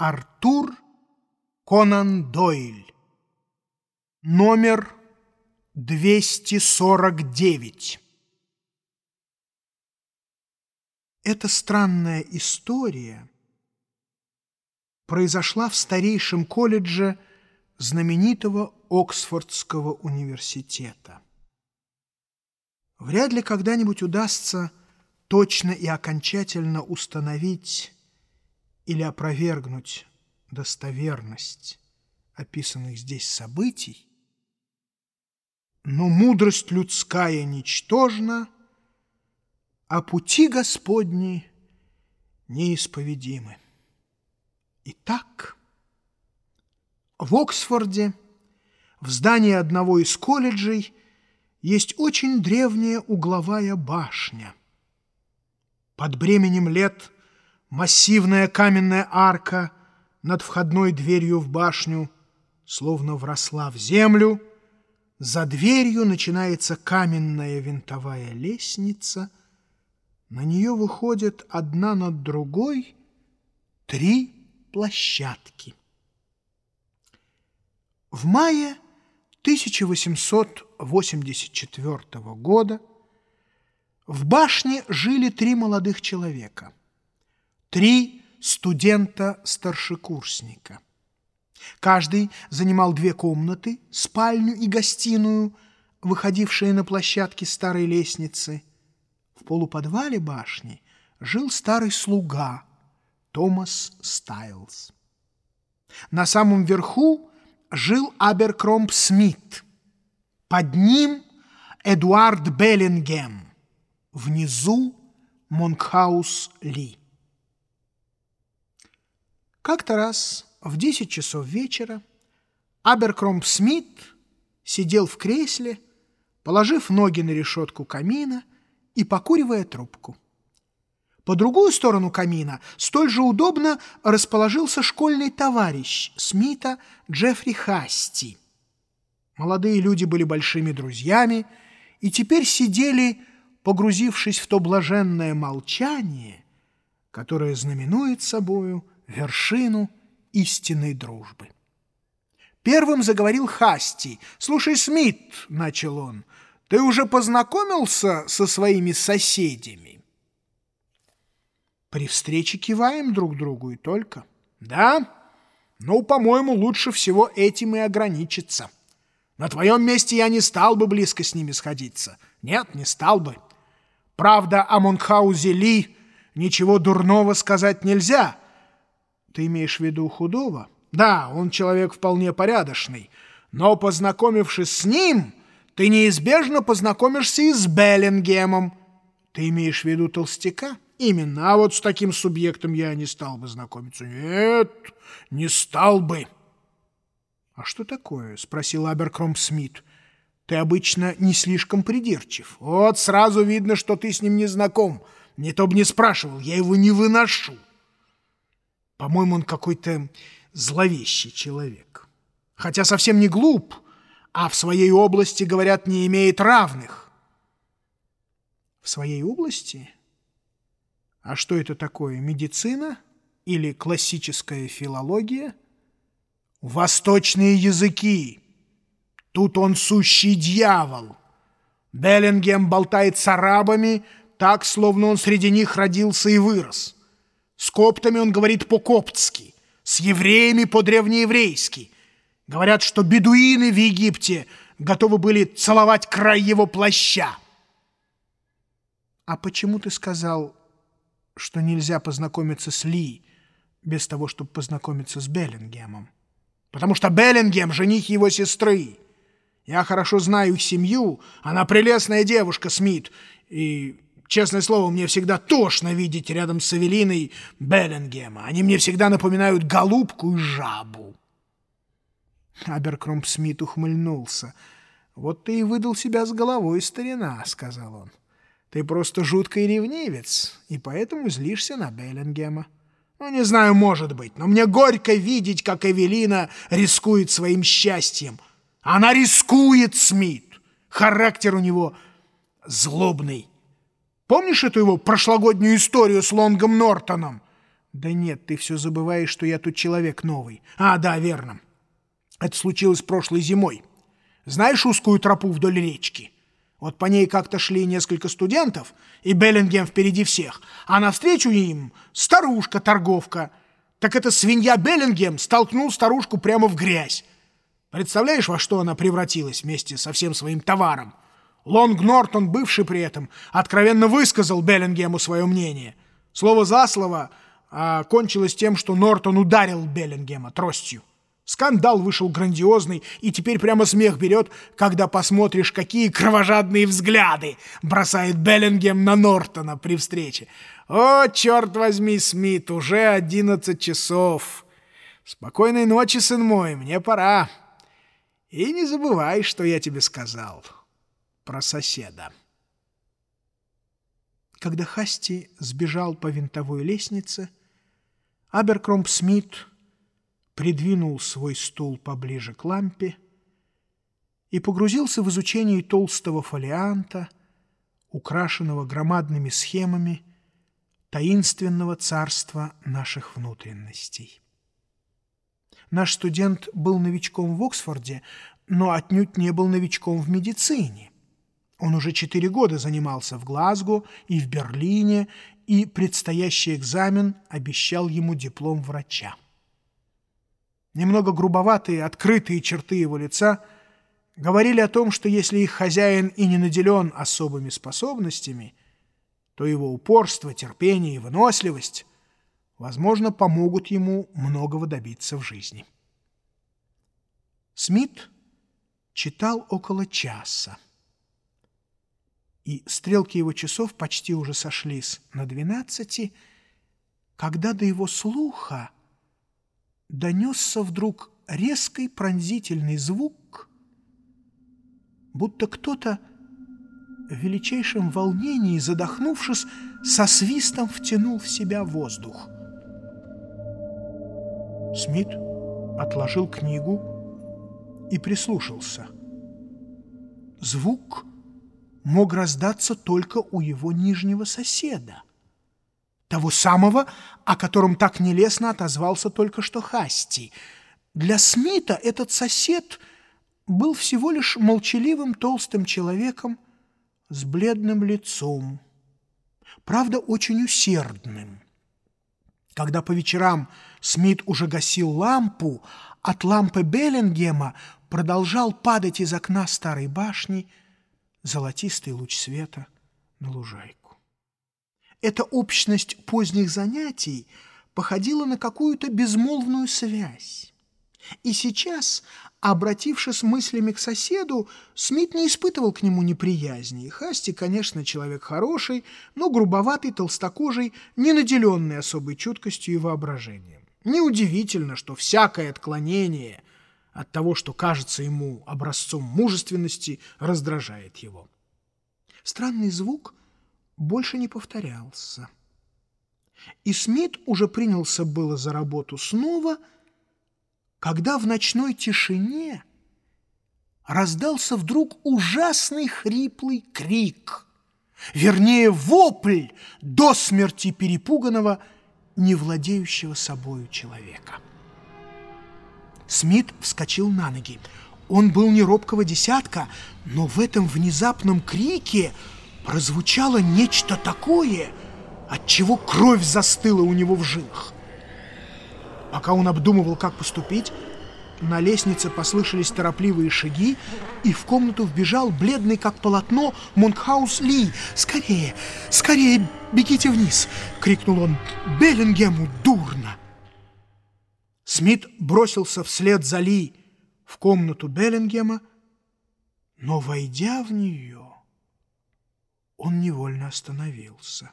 Артур Конан Дойль. Номер 249. Эта странная история произошла в старейшем колледже знаменитого Оксфордского университета. Вряд ли когда-нибудь удастся точно и окончательно установить или опровергнуть достоверность описанных здесь событий, но мудрость людская ничтожна, а пути Господни неисповедимы. Итак, в Оксфорде, в здании одного из колледжей, есть очень древняя угловая башня. Под бременем лет массивная каменная арка над входной дверью в башню словно вросла в землю. За дверью начинается каменная винтовая лестница. На нее выходят одна над другой три площадки. В мае 1884 года в башне жили три молодых человека, три студента-старшекурсника. Каждый занимал две комнаты, спальню и гостиную, выходившие на площадке старой лестницы. В полуподвале башни жил старый слуга Томас Стайлз. На самом верху жил Аберкромп Смит. Под ним Эдуард Беллингем. Внизу Монкхаус Ли. Как-то раз в 10 часов вечера Аберкромп Смит сидел в кресле, положив ноги на решетку камина и покуривая трубку. По другую сторону камина столь же удобно расположился школьный товарищ Смита Джеффри Хасти. Молодые люди были большими друзьями и теперь сидели, погрузившись в то блаженное молчание, которое знаменует собою вершину истинной дружбы. Первым заговорил Хасти. «Слушай, Смит», — начал он, — «ты уже познакомился со своими соседями?» При встрече киваем друг другу и только. Да? Ну, по-моему, лучше всего этим и ограничиться. На твоем месте я не стал бы близко с ними сходиться. Нет, не стал бы. Правда, о Монхаузе Ли ничего дурного сказать нельзя. Ты имеешь в виду худого? Да, он человек вполне порядочный. Но, познакомившись с ним, ты неизбежно познакомишься и с Беллингемом. Ты имеешь в виду толстяка? Именно, а вот с таким субъектом я не стал бы знакомиться. Нет, не стал бы. А что такое? Спросил Аберкромп Смит. Ты обычно не слишком придирчив. Вот сразу видно, что ты с ним не знаком. Не то бы не спрашивал, я его не выношу. По-моему, он какой-то зловещий человек. Хотя совсем не глуп, а в своей области, говорят, не имеет равных. В своей области? А что это такое, медицина или классическая филология? Восточные языки. Тут он сущий дьявол. Беллингем болтает с арабами, так, словно он среди них родился и вырос. С коптами он говорит по-коптски, с евреями по-древнееврейски. Говорят, что бедуины в Египте готовы были целовать край его плаща. А почему ты сказал что нельзя познакомиться с Ли без того, чтобы познакомиться с Беллингемом. Потому что Беллингем — жених его сестры. Я хорошо знаю их семью, она прелестная девушка, Смит, и, честное слово, мне всегда тошно видеть рядом с Эвелиной Беллингема. Они мне всегда напоминают голубку и жабу. Аберкромп Смит ухмыльнулся. «Вот ты и выдал себя с головой, старина», — сказал он. Ты просто жуткий ревнивец, и поэтому злишься на Беллингема. Ну, не знаю, может быть, но мне горько видеть, как Эвелина рискует своим счастьем. Она рискует, Смит. Характер у него злобный. Помнишь эту его прошлогоднюю историю с Лонгом Нортоном? Да нет, ты все забываешь, что я тут человек новый. А, да, верно. Это случилось прошлой зимой. Знаешь узкую тропу вдоль речки? Вот по ней как-то шли несколько студентов, и Беллингем впереди всех, а навстречу им старушка-торговка. Так эта свинья Беллингем столкнул старушку прямо в грязь. Представляешь, во что она превратилась вместе со всем своим товаром? Лонг Нортон, бывший при этом, откровенно высказал Беллингему свое мнение. Слово за слово а кончилось тем, что Нортон ударил Беллингема тростью. Скандал вышел грандиозный, и теперь прямо смех берет, когда посмотришь, какие кровожадные взгляды бросает Беллингем на Нортона при встрече. О, черт возьми, Смит, уже одиннадцать часов. Спокойной ночи, сын мой, мне пора. И не забывай, что я тебе сказал про соседа. Когда Хасти сбежал по винтовой лестнице, Аберкромп Смит придвинул свой стул поближе к лампе и погрузился в изучение толстого фолианта, украшенного громадными схемами таинственного царства наших внутренностей. Наш студент был новичком в Оксфорде, но отнюдь не был новичком в медицине. Он уже четыре года занимался в Глазго и в Берлине, и предстоящий экзамен обещал ему диплом врача. Немного грубоватые, открытые черты его лица говорили о том, что если их хозяин и не наделен особыми способностями, то его упорство, терпение и выносливость, возможно, помогут ему многого добиться в жизни. Смит читал около часа, и стрелки его часов почти уже сошлись на двенадцати, когда до его слуха донесся вдруг резкий пронзительный звук, будто кто-то в величайшем волнении, задохнувшись, со свистом втянул в себя воздух. Смит отложил книгу и прислушался. Звук мог раздаться только у его нижнего соседа того самого, о котором так нелестно отозвался только что Хасти. Для Смита этот сосед был всего лишь молчаливым толстым человеком с бледным лицом, правда, очень усердным. Когда по вечерам Смит уже гасил лампу, от лампы Беллингема продолжал падать из окна старой башни золотистый луч света на лужайку. Эта общность поздних занятий походила на какую-то безмолвную связь. И сейчас, обратившись мыслями к соседу, Смит не испытывал к нему неприязни. Хасти, конечно, человек хороший, но грубоватый, толстокожий, не наделенный особой чуткостью и воображением. Неудивительно, что всякое отклонение от того, что кажется ему образцом мужественности, раздражает его. Странный звук больше не повторялся. И Смит уже принялся было за работу снова, когда в ночной тишине раздался вдруг ужасный хриплый крик, вернее, вопль до смерти перепуганного, не владеющего собою человека. Смит вскочил на ноги. Он был не робкого десятка, но в этом внезапном крике – прозвучало нечто такое, от чего кровь застыла у него в жилах. Пока он обдумывал, как поступить, на лестнице послышались торопливые шаги, и в комнату вбежал бледный, как полотно, Монкхаус Ли. «Скорее, скорее, бегите вниз!» — крикнул он. «Беллингему дурно!» Смит бросился вслед за Ли в комнату Беллингема, но, войдя в нее, он невольно остановился.